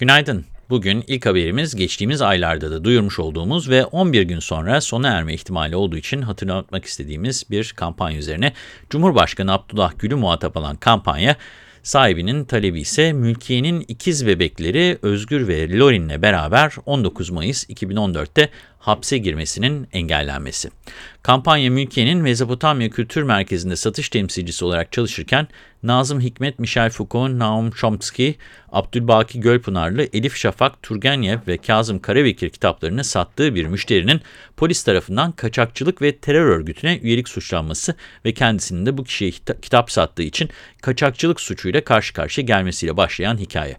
Günaydın. Bugün ilk haberimiz geçtiğimiz aylarda da duyurmuş olduğumuz ve 11 gün sonra sona erme ihtimali olduğu için hatırlatmak istediğimiz bir kampanya üzerine Cumhurbaşkanı Abdullah Gül'ü muhatap alan kampanya, sahibinin talebi ise mülkiyenin ikiz bebekleri Özgür ve Lorin'le beraber 19 Mayıs 2014'te hapse girmesinin engellenmesi. Kampanya mülkiyenin Mezopotamya Kültür Merkezi'nde satış temsilcisi olarak çalışırken Nazım Hikmet, Michel Foucault, Naum Chomsky, Abdülbaki Gölpınarlı, Elif Şafak, Turgenev ve Kazım Karabekir kitaplarını sattığı bir müşterinin polis tarafından kaçakçılık ve terör örgütüne üyelik suçlanması ve kendisinin de bu kişiye kitap sattığı için kaçakçılık suçuyla karşı karşıya gelmesiyle başlayan hikaye.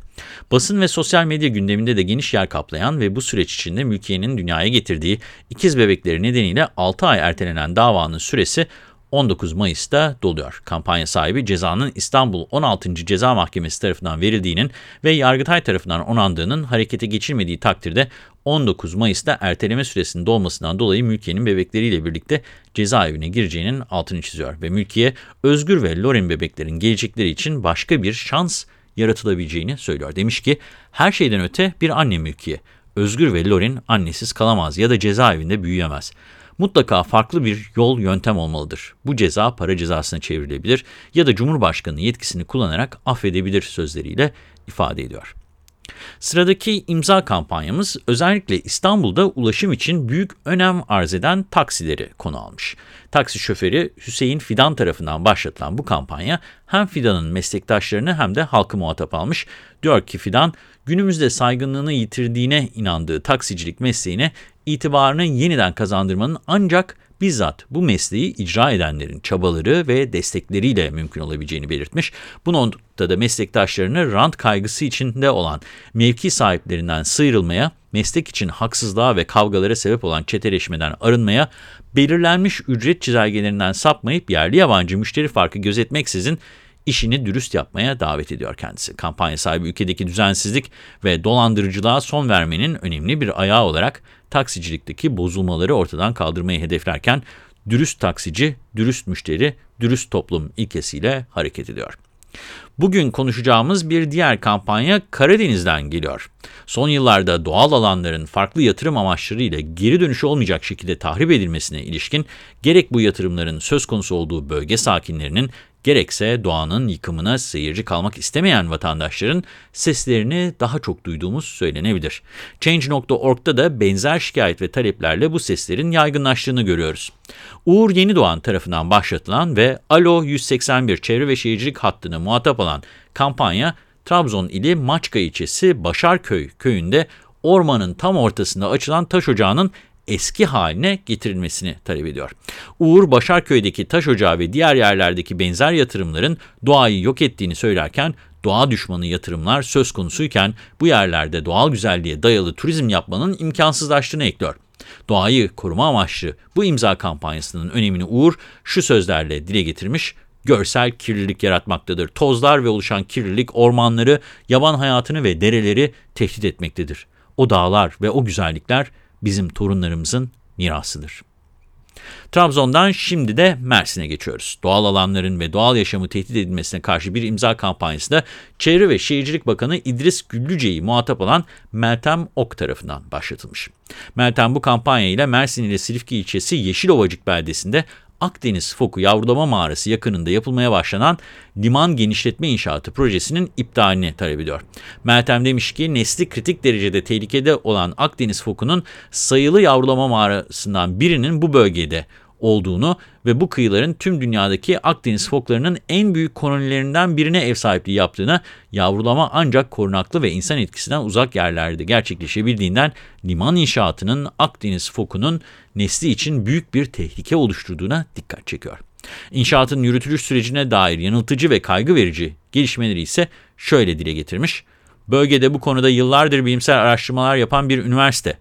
Basın ve sosyal medya gündeminde de geniş yer kaplayan ve bu süreç içinde mülkiyenin dünyaya getirdiği ikiz bebekleri nedeniyle 6 ay ertelenen davanın süresi 19 Mayıs'ta doluyor. Kampanya sahibi cezanın İstanbul 16. Ceza Mahkemesi tarafından verildiğinin ve Yargıtay tarafından onandığının harekete geçilmediği takdirde 19 Mayıs'ta erteleme süresinin dolmasından dolayı mülkiyenin bebekleriyle birlikte cezaevine gireceğinin altını çiziyor. Ve mülkiye Özgür ve Lorin bebeklerin gelecekleri için başka bir şans yaratılabileceğini söylüyor. Demiş ki her şeyden öte bir anne mülkiye. Özgür ve Lorin annesiz kalamaz ya da cezaevinde büyüyemez. Mutlaka farklı bir yol yöntem olmalıdır. Bu ceza para cezasına çevrilebilir ya da Cumhurbaşkanı yetkisini kullanarak affedebilir sözleriyle ifade ediyor. Sıradaki imza kampanyamız özellikle İstanbul'da ulaşım için büyük önem arz eden taksileri konu almış. Taksi şoförü Hüseyin Fidan tarafından başlatılan bu kampanya hem Fidan'ın meslektaşlarını hem de halkı muhatap almış. Diyor ki Fidan, günümüzde saygınlığını yitirdiğine inandığı taksicilik mesleğine itibarını yeniden kazandırmanın ancak bizzat bu mesleği icra edenlerin çabaları ve destekleriyle mümkün olabileceğini belirtmiş. Bu noktada meslektaşlarını rant kaygısı içinde olan mevki sahiplerinden sıyrılmaya, meslek için haksızlığa ve kavgalara sebep olan çeteleşmeden arınmaya, belirlenmiş ücret çizelgelerinden sapmayıp yerli yabancı müşteri farkı gözetmeksizin işini dürüst yapmaya davet ediyor kendisi. Kampanya sahibi ülkedeki düzensizlik ve dolandırıcılığa son vermenin önemli bir ayağı olarak taksicilikteki bozulmaları ortadan kaldırmayı hedeflerken dürüst taksici, dürüst müşteri, dürüst toplum ilkesiyle hareket ediyor. Bugün konuşacağımız bir diğer kampanya Karadeniz'den geliyor. Son yıllarda doğal alanların farklı yatırım amaçlarıyla geri dönüşü olmayacak şekilde tahrip edilmesine ilişkin gerek bu yatırımların söz konusu olduğu bölge sakinlerinin gerekse doğanın yıkımına seyirci kalmak istemeyen vatandaşların seslerini daha çok duyduğumuz söylenebilir. Change.org'da da benzer şikayet ve taleplerle bu seslerin yaygınlaştığını görüyoruz. Uğur Yenidoğan tarafından başlatılan ve Alo 181 çevre ve şehircilik hattını muhatap alan kampanya, Trabzon ili Maçka ilçesi Başarköy köyünde ormanın tam ortasında açılan taş ocağının eski haline getirilmesini talep ediyor. Uğur, Başarköy'deki taş ocağı ve diğer yerlerdeki benzer yatırımların doğayı yok ettiğini söylerken, doğa düşmanı yatırımlar söz konusuyken bu yerlerde doğal güzelliğe dayalı turizm yapmanın imkansızlaştığını ekliyor. Doğayı koruma amaçlı bu imza kampanyasının önemini Uğur şu sözlerle dile getirmiş, görsel kirlilik yaratmaktadır. Tozlar ve oluşan kirlilik ormanları, yaban hayatını ve dereleri tehdit etmektedir. O dağlar ve o güzellikler bizim torunlarımızın mirasıdır. Trabzon'dan şimdi de Mersin'e geçiyoruz. Doğal alanların ve doğal yaşamı tehdit edilmesine karşı bir imza kampanyası da Çevre ve Şehircilik Bakanı İdris Güllüce'yi muhatap olan Meltem Ok tarafından başlatılmış. Meltem bu kampanya ile Mersin ile Silifke ilçesi Yeşilovacık beldesinde Akdeniz Foku Yavrulama Mağarası yakınında yapılmaya başlanan liman genişletme inşaatı projesinin iptalini talep ediyor. Meltem demiş ki nesli kritik derecede tehlikede olan Akdeniz Foku'nun sayılı yavrulama mağarasından birinin bu bölgede olduğunu ve bu kıyıların tüm dünyadaki Akdeniz foklarının en büyük kolonilerinden birine ev sahipliği yaptığını, yavrulama ancak korunaklı ve insan etkisinden uzak yerlerde gerçekleşebildiğinden liman inşaatının Akdeniz fokunun nesli için büyük bir tehlike oluşturduğuna dikkat çekiyor. İnşaatın yürütülüş sürecine dair yanıltıcı ve kaygı verici gelişmeleri ise şöyle dile getirmiş. Bölgede bu konuda yıllardır bilimsel araştırmalar yapan bir üniversite,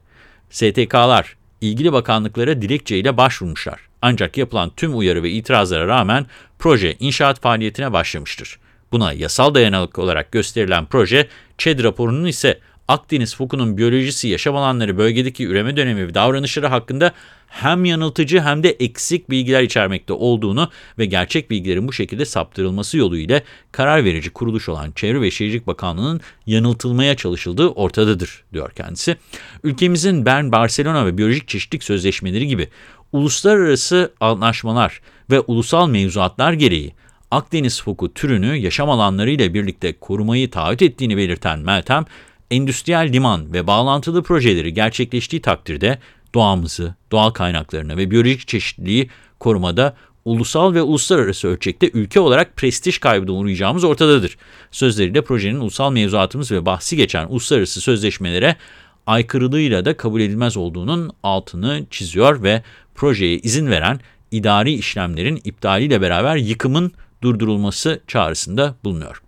STK'lar, ilgili bakanlıklara dilekçeyle başvurmuşlar. Ancak yapılan tüm uyarı ve itirazlara rağmen proje inşaat faaliyetine başlamıştır. Buna yasal dayanıklık olarak gösterilen proje, ÇED raporunun ise Akdeniz fokunun biyolojisi, yaşam alanları, bölgedeki üreme dönemi ve davranışları hakkında hem yanıltıcı hem de eksik bilgiler içermekte olduğunu ve gerçek bilgilerin bu şekilde saptırılması yoluyla karar verici kuruluş olan Çevre ve Şehircilik Bakanlığı'nın yanıltılmaya çalışıldığı ortadadır, diyor kendisi. Ülkemizin Bern, Barcelona ve biyolojik çeşitlilik sözleşmeleri gibi uluslararası anlaşmalar ve ulusal mevzuatlar gereği Akdeniz foku türünü yaşam alanlarıyla birlikte korumayı taahhüt ettiğini belirten Meltem, endüstriyel liman ve bağlantılı projeleri gerçekleştiği takdirde doğamızı, doğal kaynaklarını ve biyolojik çeşitliliği korumada ulusal ve uluslararası ölçekte ülke olarak prestij kaybına uğrayacağımız ortadadır. Sözleriyle projenin ulusal mevzuatımız ve bahsi geçen uluslararası sözleşmelere aykırılığıyla da kabul edilmez olduğunun altını çiziyor ve projeye izin veren idari işlemlerin iptaliyle beraber yıkımın durdurulması çağrısında bulunuyor.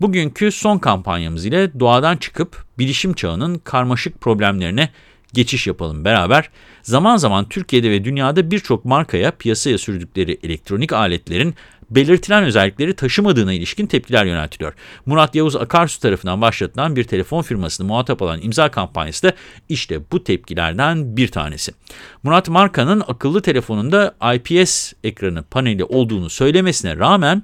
Bugünkü son kampanyamız ile doğadan çıkıp bilişim çağının karmaşık problemlerine geçiş yapalım beraber. Zaman zaman Türkiye'de ve dünyada birçok markaya piyasaya sürdükleri elektronik aletlerin belirtilen özellikleri taşımadığına ilişkin tepkiler yöneltiliyor. Murat Yavuz Akarsu tarafından başlatılan bir telefon firmasını muhatap alan imza kampanyası da işte bu tepkilerden bir tanesi. Murat markanın akıllı telefonunda IPS ekranı paneli olduğunu söylemesine rağmen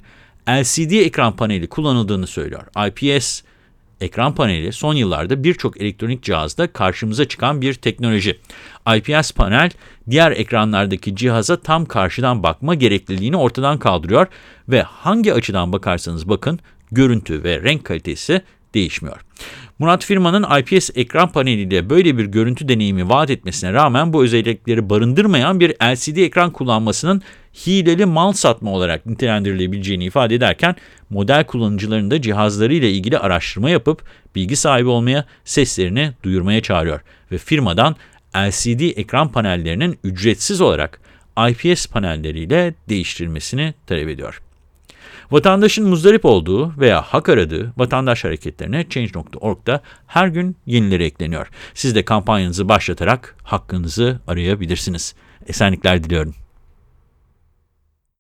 LCD ekran paneli kullanıldığını söylüyor. IPS ekran paneli son yıllarda birçok elektronik cihazda karşımıza çıkan bir teknoloji. IPS panel diğer ekranlardaki cihaza tam karşıdan bakma gerekliliğini ortadan kaldırıyor ve hangi açıdan bakarsanız bakın görüntü ve renk kalitesi değişmiyor. Murat firmanın IPS ekran paneliyle böyle bir görüntü deneyimi vaat etmesine rağmen bu özellikleri barındırmayan bir LCD ekran kullanmasının hileli mal satma olarak nitelendirilebileceğini ifade ederken model kullanıcılarını da cihazlarıyla ilgili araştırma yapıp bilgi sahibi olmaya, seslerini duyurmaya çağırıyor ve firmadan LCD ekran panellerinin ücretsiz olarak IPS panelleriyle değiştirilmesini talep ediyor. Vatandaşın muzdarip olduğu veya hak aradığı vatandaş hareketlerine Change.org'da her gün yenileri ekleniyor. Siz de kampanyanızı başlatarak hakkınızı arayabilirsiniz. Esenlikler diliyorum.